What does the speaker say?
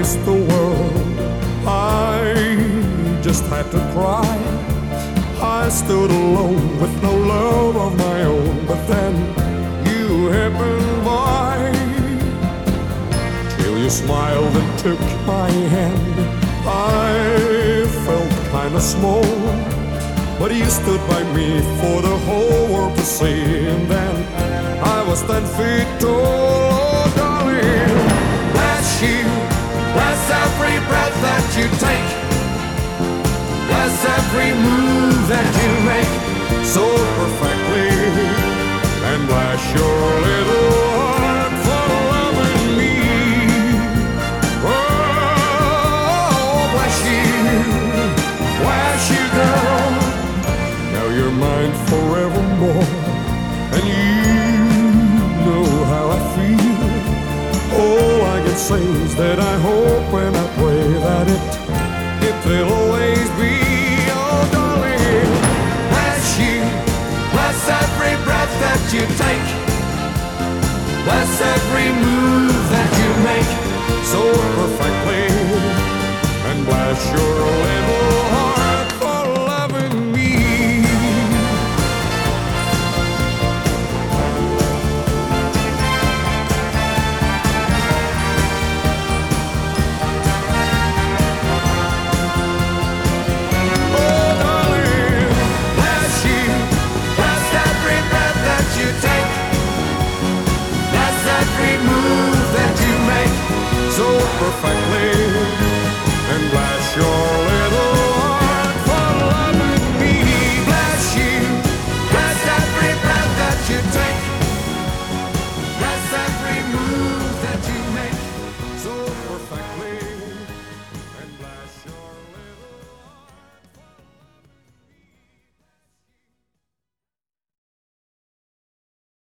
the world. I just had to cry. I stood alone with no love of my own, but then you happened by. Till you smiled and took my hand. I felt kinda small, but you stood by me for the whole world to see. And then I was ten feet tall, Bless every move that you make so perfectly. And bless your little heart for loving me. Oh, bless you, bless you, girl. Now you're mine forevermore. And you know how I feel. All I can say is that I hope and I you take, That's every move that you make. So profound. perfect